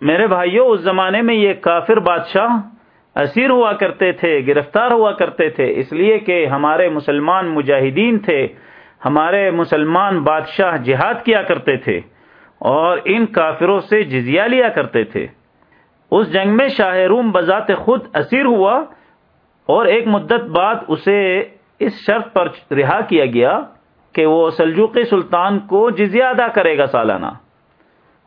میرے بھائیوں اس زمانے میں یہ کافر بادشاہ اسیر ہوا کرتے تھے، گرفتار ہوا کرتے تھے، اس لیے کہ ہمارے مسلمان مجاہدین تھے، ہمارے مسلمان بادشاہ جہاد کیا کرتے تھے، اور ان کافروں سے جزیہ لیا کرتے تھے۔ اس جنگ میں شاہ روم بذات خود اسیر ہوا، اور ایک مدت بعد اسے اس شرط پر رہا کیا گیا کہ وہ سلجوقی سلطان کو جزیہ ادا کرے گا سالانہ۔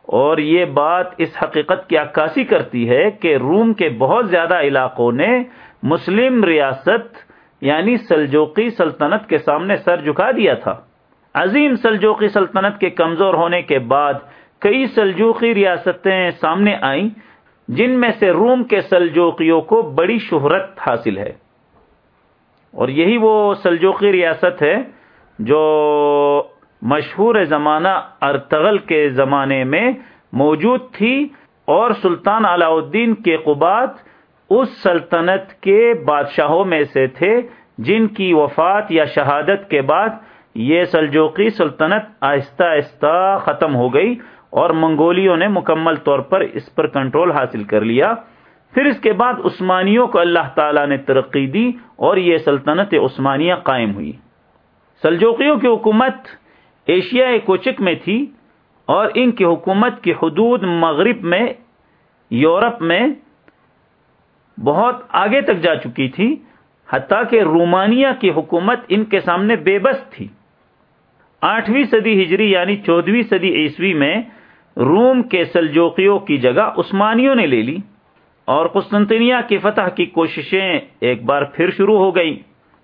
اور یہ بات اس حقیقت کی عکاسی کرتی ہے کہ روم کے بہت زیادہ علاقوں نے مسلم ریاست یعنی سلجوقی سلطنت کے سامنے سر جھکا دیا تھا۔ عظیم سلجوقی سلطنت کے کمزور ہونے کے بعد کئی سلجوقی ریاستیں سامنے آئیں جن میں سے روم کے سلجوقیوں کو بڑی شہرت حاصل ہے۔ اور یہی وہ سلجوقی ریاست ہے جو مشہور زمانہ ارتغل کے زمانے میں موجود تھی اور سلطان علاء الدین کے قبات اس سلطنت کے بادشاہوں میں سے تھے، جن کی وفات یا شہادت کے بعد یہ سلجوقی سلطنت آہستہ آہستہ ختم ہو گئی اور منگولیوں نے مکمل طور پر اس پر کنٹرول حاصل کر لیا۔ پھر اس کے بعد عثمانیوں کو اللہ تعالی نے ترقی دی اور یہ سلطنت عثمانیہ قائم ہوئی۔ سلجوقیوں کی حکومت ایشیا کوچک میں تھی اور ان کی حکومت کی حدود مغرب میں، یورپ میں بہت آگے تک جا چکی تھی، حتیٰ کہ رومانیہ کی حکومت ان کے سامنے بے بس تھی۔ آٹھویں صدی ہجری یعنی چودہویں صدی عیسوی میں روم کے سلجوقیوں کی جگہ عثمانیوں نے لے لی اور قسطنطنیہ کی فتح کی کوششیں ایک بار پھر شروع ہو گئی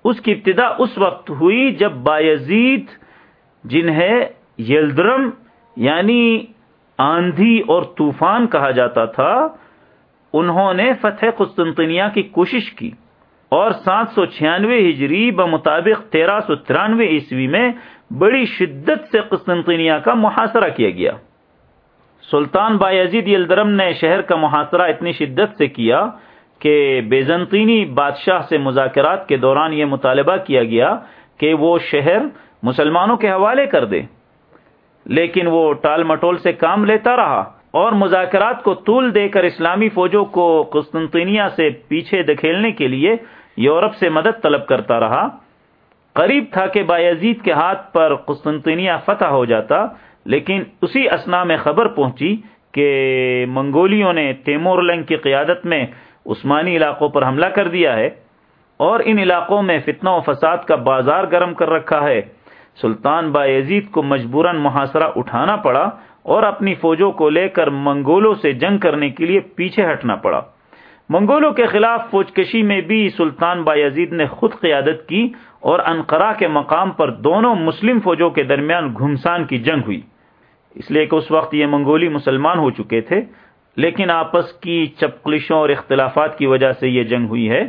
اس کی ابتدا اس وقت ہوئی جب بایزید جنہیں یلدرم یعنی آندھی اور طوفان کہا جاتا تھا، انہوں نے فتح قسطنطنیہ کی کوشش کی۔ اور سات سو چھیانوے ہجری بمطابق تیرہ سو ترانوے عیسوی میں بڑی شدت سے قسطنطنیہ کا محاصرہ کیا گیا۔ سلطان بایزید یلدرم نے شہر کا محاصرہ اتنی شدت سے کیا کہ بیزنطینی بادشاہ سے مذاکرات کے دوران یہ مطالبہ کیا گیا کہ وہ شہر مسلمانوں کے حوالے کر دے۔ لیکن وہ ٹال مٹول سے کام لیتا رہا اور مذاکرات کو طول دے کر اسلامی فوجوں کو قسطنطینیہ سے پیچھے دکھیلنے کے لیے یورپ سے مدد طلب کرتا رہا۔ قریب تھا کہ بایزید کے ہاتھ پر قسطنطینیہ فتح ہو جاتا، لیکن اسی اسنا میں خبر پہنچی کہ منگولیوں نے تیمور لنگ کی قیادت میں عثمانی علاقوں پر حملہ کر دیا ہے اور ان علاقوں میں فتنہ و فساد کا بازار گرم کر رکھا ہے۔ سلطان با یزید کو مجبوراً محاصرہ اٹھانا پڑا اور اپنی فوجوں کو لے کر منگولوں سے جنگ کرنے کے لیے پیچھے ہٹنا پڑا۔ منگولوں کے خلاف فوج کشی میں بھی سلطان با یزید نے خود قیادت کی اور انقرا کے مقام پر دونوں مسلم فوجوں کے درمیان گھمسان کی جنگ ہوئی۔ اس لیے کہ اس وقت یہ منگولی مسلمان ہو چکے تھے، لیکن آپس کی چپکلشوں اور اختلافات کی وجہ سے یہ جنگ ہوئی ہے۔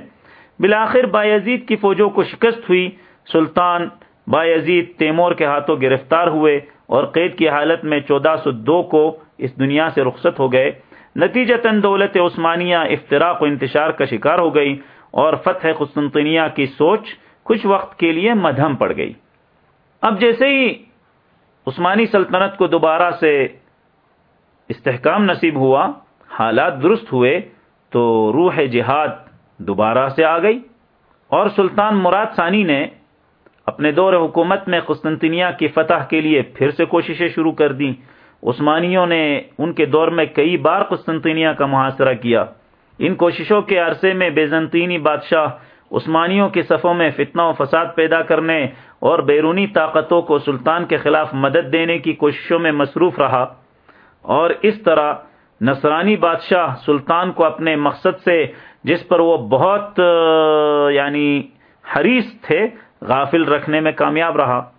بلاخر بایزید کی فوجوں کو شکست ہوئی، سلطان بایزید تیمور کے ہاتھوں گرفتار ہوئے اور قید کی حالت میں چودہ سو دو کو اس دنیا سے رخصت ہو گئے۔ نتیجتاً دولت عثمانیہ افطراک و انتشار کا شکار ہو گئی اور فتح قسطنطنیہ کی سوچ کچھ وقت کے لیے مدھم پڑ گئی۔ اب جیسے ہی عثمانی سلطنت کو دوبارہ سے استحکام نصیب ہوا، حالات درست ہوئے تو روح جہاد دوبارہ سے آ گئی اور سلطان مراد ثانی نے اپنے دور حکومت میں قسطنطنیہ کی فتح کے لیے پھر سے کوششیں شروع کر دیں۔ عثمانیوں نے ان کے دور میں کئی بار قسطنطنیہ کا محاصرہ کیا۔ ان کوششوں کے عرصے میں بیزنطینی بادشاہ عثمانیوں کی صفوں میں فتنہ و فساد پیدا کرنے اور بیرونی طاقتوں کو سلطان کے خلاف مدد دینے کی کوششوں میں مصروف رہا۔ اور اس طرح نصرانی بادشاہ سلطان کو اپنے مقصد سے، جس پر وہ بہت یعنی حریص تھے غافل رکھنے میں کامیاب رہا۔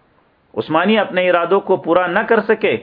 عثمانی اپنے ارادوں کو پورا نہ کر سکے